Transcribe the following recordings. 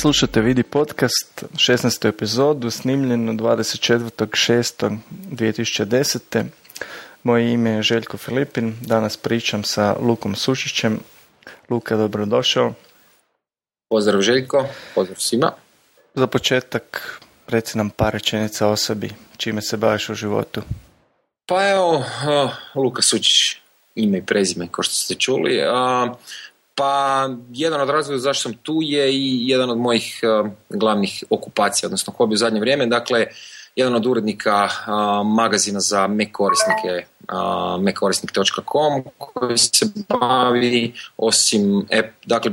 Slušate Vidi podcast, 16. epizodu, snimljeno 24.6.2010. Moje ime je Željko Filipin, danas pričam sa Lukom Sušićem. Luka, dobrodošao. Pozdrav Željko, pozdrav svima. Za početak, reci nam par rečenica o sebi, čime se baviš u životu. Pa evo, Luka Sučić, ime i prezime, kao što ste čuli. Pa jedan od razloga zašto sam tu je i jedan od mojih uh, glavnih okupacija, odnosno hobi u zadnje vrijeme. Dakle, jedan od urednika uh, magazina za Mac korisnike, uh, mackorisnik.com koji se bavi osim, dakle,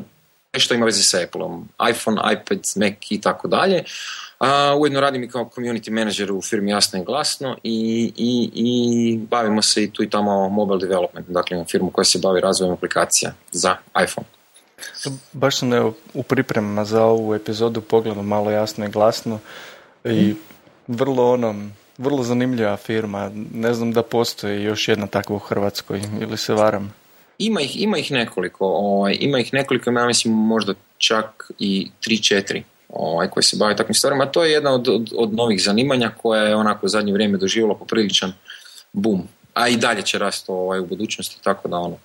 što ima veze sa Appleom, iPhone, iPad, Mac i tako dalje. A, ujedno radim i kao community manager u firmi Jasno i Glasno i, i, i bavimo se i tu i tamo mobile development, dakle imam firmu koja se bavi razvojem aplikacija za iPhone. Baš sam evo, u pripremama za ovu epizodu pogledao malo jasno i glasno i vrlo ono, vrlo zanimljiva firma. Ne znam da postoji još jedna takva u Hrvatskoj ili se varam. Ima ih, ima ih nekoliko, ovaj, ima ih nekoliko, ja mislim možda čak i 3-4 ovaj, koji se bavi takvim stvarima. To je jedna od, od, od novih zanimanja koja je onako u zadnje vrijeme doživjela popriličan boom. A i dalje će rasti ovaj, u budućnosti, tako da ono,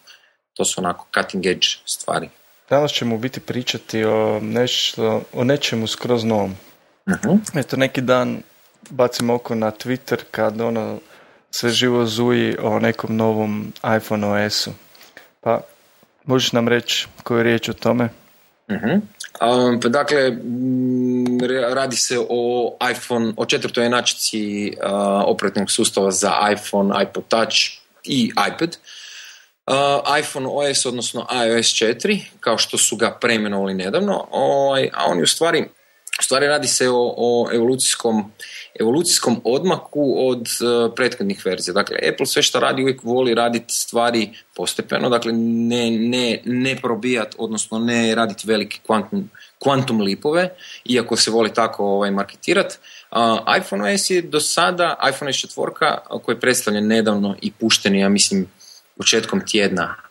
to su onako cutting edge stvari. Danas ćemo biti pričati o, nešto, o nečemu skroz novom. Uh-huh. Eto, neki dan bacim oko na Twitter kad ono sve živo zuji o nekom novom iPhone OS-u. Pa, možeš nam reći koju je riječ o tome? Uh-huh. Um, dakle, radi se o iPhone, o četvrtoj inačici uh, operativnog sustava za iPhone, iPod Touch i iPad. Uh, iPhone OS, odnosno iOS 4, kao što su ga preimenovali nedavno, ovaj, a on je u stvari u stvari radi se o, o evolucijskom, evolucijskom odmaku od uh, prethodnih verzija. Dakle, Apple sve što radi uvijek voli raditi stvari postepeno, dakle ne, ne, ne probijati, odnosno ne raditi velike kvantum, kvantum lipove, iako se voli tako ovaj, marketirati. Uh, iPhone OS je do sada, iPhone S četvorka koji je predstavljen nedavno i pušten ja mislim, početkom tjedna.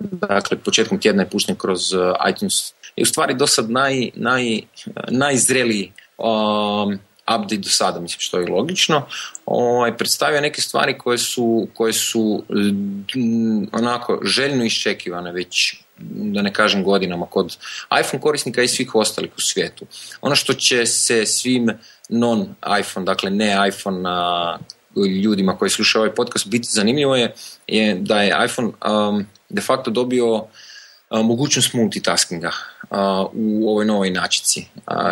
Dakle, početkom tjedna je pušten kroz uh, iTunes je u stvari do sad naj, naj, najzreliji um, update do sada, mislim što je logično, ovaj, predstavio neke stvari koje su, koje su onako željno iščekivane već da ne kažem godinama kod iPhone korisnika i svih ostalih u svijetu. Ono što će se svim non iPhone, dakle ne iPhone ljudima koji slušaju ovaj podcast biti zanimljivo je, je da je iPhone um, de facto dobio mogućnost multitaskinga u ovoj novoj inačici.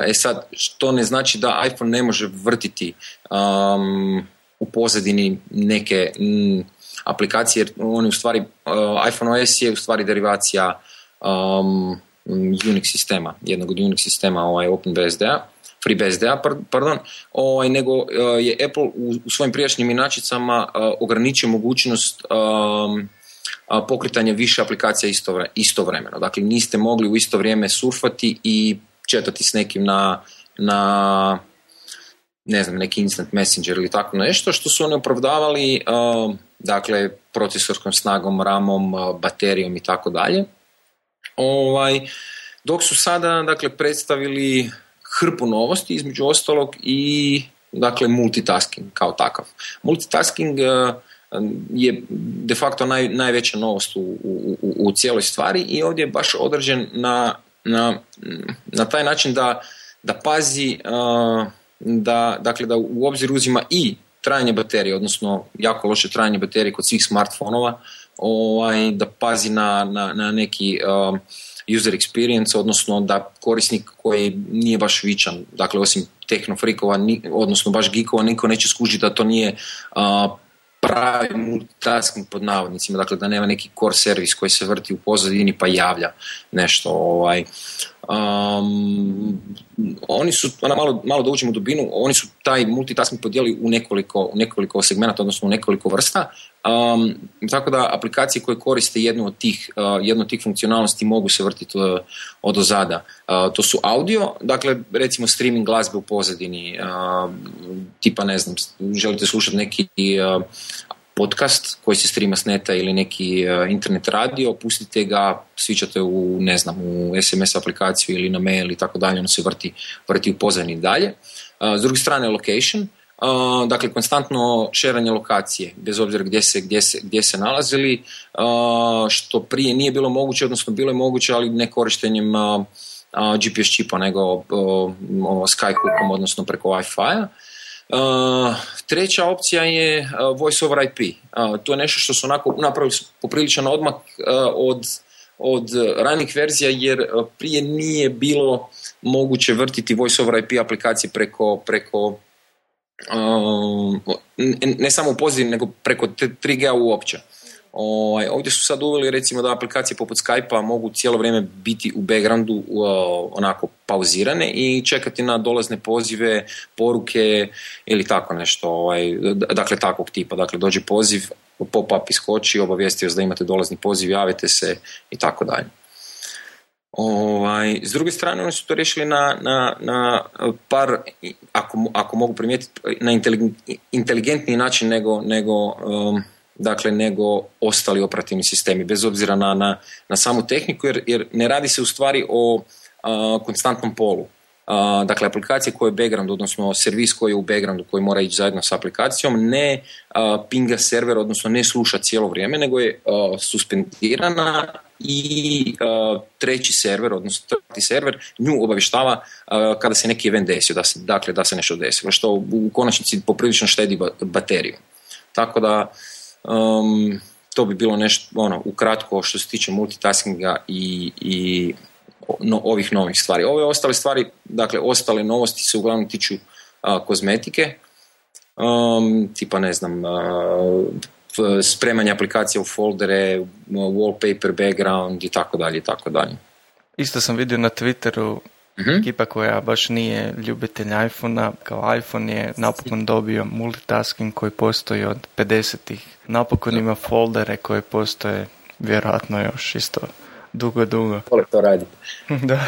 E sad, što ne znači da iPhone ne može vrtiti u pozadini neke aplikacije, jer on u stvari, iPhone OS je u stvari derivacija Unix sistema, jednog od Unix sistema, ovaj OpenBSD-a, FreeBSD-a, pardon, ovaj, nego je Apple u, svojim prijašnjim inačicama ograničio mogućnost pokretanje više aplikacija istovremeno. Dakle, niste mogli u isto vrijeme surfati i četati s nekim na, na ne znam, neki instant messenger ili tako nešto, što su oni opravdavali dakle, procesorskom snagom, ramom, baterijom i tako dalje. Ovaj, dok su sada dakle, predstavili hrpu novosti, između ostalog i dakle, multitasking kao takav. Multitasking je de facto naj, najveća novost u, u, u, cijeloj stvari i ovdje je baš određen na, na, na taj način da, da pazi da, dakle, da u obzir uzima i trajanje baterije, odnosno jako loše trajanje baterije kod svih smartfonova, ovaj, da pazi na, na, na neki user experience, odnosno da korisnik koji nije baš vičan, dakle osim tehnofrikova, odnosno baš geekova, niko neće skužiti da to nije pravi multitasking pod navodnicima, dakle da nema neki core servis koji se vrti u pozadini pa javlja nešto. Ovaj. Um, oni su, malo, malo da uđemo u dubinu, oni su taj multitasking podijeli u nekoliko, u nekoliko segmenata, odnosno u nekoliko vrsta, um, tako da aplikacije koje koriste jednu od tih, uh, jednu od tih funkcionalnosti mogu se vrtiti uh, od ozada. Uh, to su audio, dakle recimo streaming glazbe u pozadini, tipa ne znam, želite slušati neki podcast koji se streama s neta ili neki internet radio, pustite ga, svičate u, ne znam, u SMS aplikaciju ili na mail i tako dalje, ono se vrti, vrti u pozadini dalje. S druge strane, location, dakle konstantno šeranje lokacije bez obzira gdje se, gdje se, gdje se nalazili što prije nije bilo moguće odnosno bilo je moguće ali ne korištenjem GPS čipa nego Skyhookom odnosno preko Wi-Fi-a treća opcija je voice over IP. To je nešto što su onako napravili popriličan odmak od, od ranih verzija jer prije nije bilo moguće vrtiti voice over IP aplikacije preko, preko ne samo u pozadini, nego preko 3G uopće. Ovaj, ovdje su sad uveli recimo da aplikacije poput Skype-a mogu cijelo vrijeme biti u backgroundu onako pauzirane i čekati na dolazne pozive, poruke ili tako nešto. Ovaj, dakle, takvog tipa. Dakle, dođe poziv, pop-up iskoči, obavijesti vas da imate dolazni poziv, javite se i tako dalje. Ovaj, s druge strane, oni su to riješili na, na, na par, ako, ako mogu primijetiti, na inteligentniji način nego, nego, um, dakle, nego ostali operativni sistemi, bez obzira na, na, na samu tehniku, jer, jer ne radi se u stvari o konstantnom polu. Dakle, aplikacija koja je background, odnosno servis koji je u backgroundu koji mora ići zajedno s aplikacijom, ne pinga server, odnosno ne sluša cijelo vrijeme, nego je suspendirana i treći server, odnosno treći server, nju obavještava kada se neki event desio, da dakle da se nešto desilo, što u konačnici poprilično štedi bateriju. Tako da um, to bi bilo nešto ono, ukratko što se tiče multitaskinga i, i no, ovih novih stvari. Ove ostale stvari, dakle ostale novosti se uglavnom tiču uh, kozmetike, um, tipa ne znam, spremanje aplikacija u foldere, wallpaper, background i tako dalje i tako dalje. Isto sam vidio na Twitteru uh ekipa koja baš nije ljubitelj iPhone-a, kao iPhone je napokon dobio multitasking koji postoji od 50-ih. Napokon ima foldere koje postoje vjerojatno još isto dugo, dugo. Vole to raditi. da.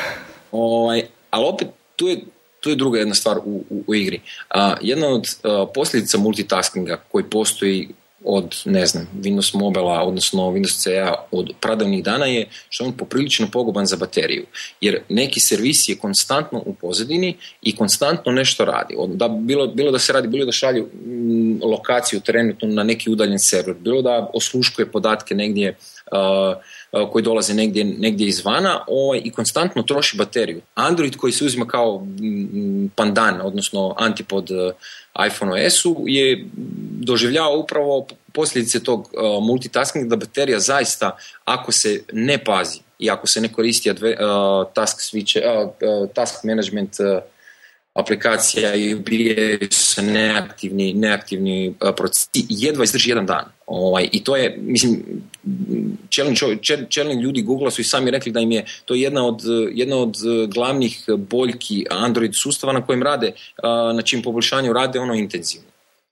Ovaj, ali opet tu je, tu je druga jedna stvar u, u, igri. A, jedna od posljedica multitaskinga koji postoji od, ne znam, Windows Mobila, odnosno Windows CA od pradavnih dana je što je on poprilično poguban za bateriju. Jer neki servis je konstantno u pozadini i konstantno nešto radi. Da, bilo, bilo da se radi, bilo da šalju mm, lokaciju trenutno na neki udaljen server, bilo da osluškuje podatke negdje uh, koji dolaze negdje, negdje izvana ovaj, i konstantno troši bateriju. Android koji se uzima kao pandan, odnosno antipod uh, iPhone OS-u je doživljavao upravo posljedice tog uh, multitasking da baterija zaista ako se ne pazi i ako se ne koristi uh, task switch, uh, task management aplikacija i ubije se neaktivni, neaktivni procesi, jedva izdrži jedan dan. Ovaj, I to je, mislim, čelni, čelni ljudi Google su i sami rekli da im je to jedna od, jedna od glavnih boljki Android sustava na kojem rade, na čim poboljšanju rade ono intenzivno.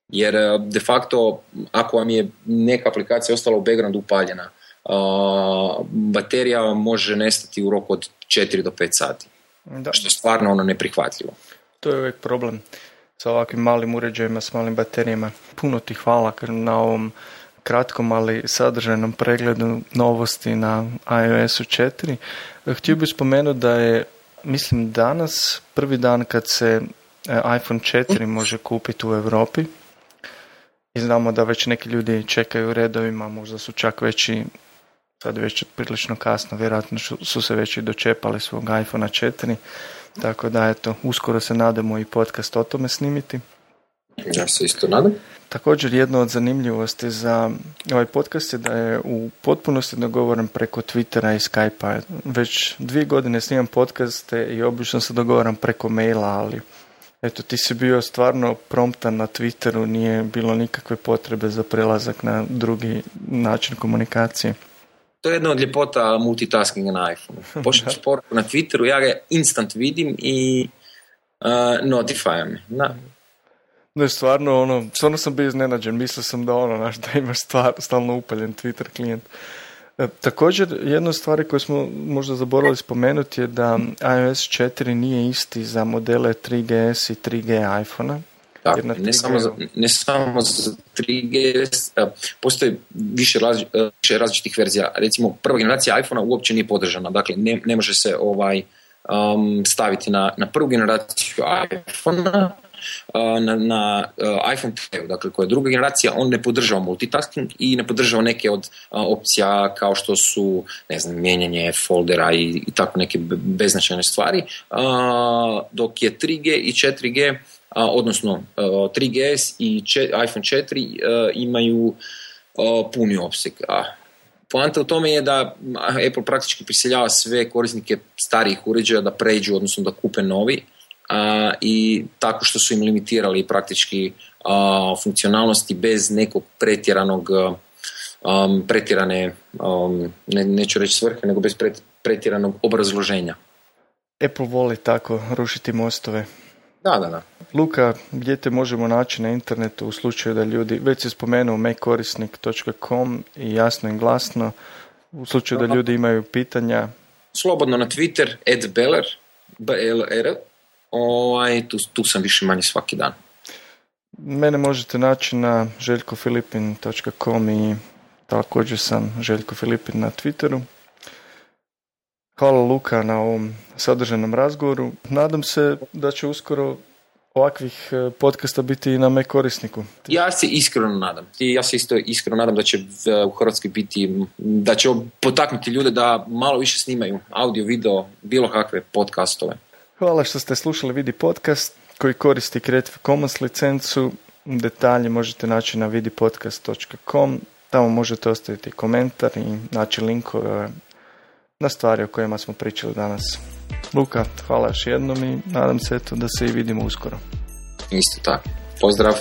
Jer de facto, ako vam je neka aplikacija ostala u backgroundu upaljena, baterija može nestati u roku od 4 do 5 sati. Da. Što je stvarno ono neprihvatljivo. To je uvijek problem sa ovakvim malim uređajima, s malim baterijama. Puno ti hvala na ovom kratkom, ali sadržajnom pregledu novosti na iOS-u 4. Htio bih spomenuti da je, mislim, danas prvi dan kad se e, iPhone 4 može kupiti u Europi. I znamo da već neki ljudi čekaju u redovima, možda su čak već i sad već prilično kasno, vjerojatno su se već i dočepali svog iPhone 4. Tako da, eto, uskoro se nadamo i podcast o tome snimiti. Ja se isto nadam. Također, jedno od zanimljivosti za ovaj podcast je da je u potpunosti dogovoren preko Twittera i Skype-a. Već dvije godine snimam podcaste i obično se dogovaram preko maila, ali eto, ti si bio stvarno promptan na Twitteru, nije bilo nikakve potrebe za prelazak na drugi način komunikacije. To je jedna od ljepota multitaskinga na iPhone. Pošljem poruku na Twitteru, ja ga instant vidim i uh, notify me. Da. Ne, stvarno, ono, stvarno sam bio iznenađen. Mislio sam da ono, naš, da imaš stvar, stalno upaljen Twitter klijent. E, također, jedna stvar koju smo možda zaboravili spomenuti je da iOS 4 nije isti za modele 3GS i 3G iPhone-a. Tako, ne, samo za, ne samo za 3GS, postoji više, više različitih verzija. Recimo, prva generacija iPhonea uopće nije podržana, dakle ne, ne može se ovaj um, staviti na, na prvu generaciju iPhonea, na, na iPhone 3, dakle koja je druga generacija, on ne podržava multitasking i ne podržava neke od opcija kao što su, ne znam, mijenjanje foldera i, i tako neke beznačajne stvari, dok je 3G i 4G odnosno 3GS i iPhone 4 imaju puni opseg. Poanta u tome je da Apple praktički prisiljava sve korisnike starijih uređaja da pređu, odnosno da kupe novi i tako što su im limitirali praktički funkcionalnosti bez nekog pretjeranog pretjerane, ne, neću reći svrhe, nego bez pretjeranog obrazloženja. Apple voli tako rušiti mostove. Da, da, da. Luka, gdje te možemo naći na internetu u slučaju da ljudi, već si spomenuo mekkorisnik.com i jasno i glasno, u slučaju da ljudi imaju pitanja. Slobodno na Twitter, adbeller, BLR, ovaj, tu, tu sam više manje svaki dan. Mene možete naći na željkofilipin.com i također sam Željko Filipin na Twitteru. Hvala Luka na ovom sadržanom razgovoru. Nadam se da će uskoro ovakvih e, podcasta biti i na me korisniku. Ja se iskreno nadam. I ja se isto iskreno nadam da će e, u Hrvatskoj biti, da će potaknuti ljude da malo više snimaju audio, video, bilo kakve podcastove. Hvala što ste slušali Vidi podcast koji koristi Creative Commons licencu. Detalje možete naći na vidipodcast.com. Tamo možete ostaviti komentar i naći linkove na stvari o kojima smo pričali danas. Luka, hvala još jednom i nadam se eto da se i vidimo uskoro. Isto tako. Pozdrav.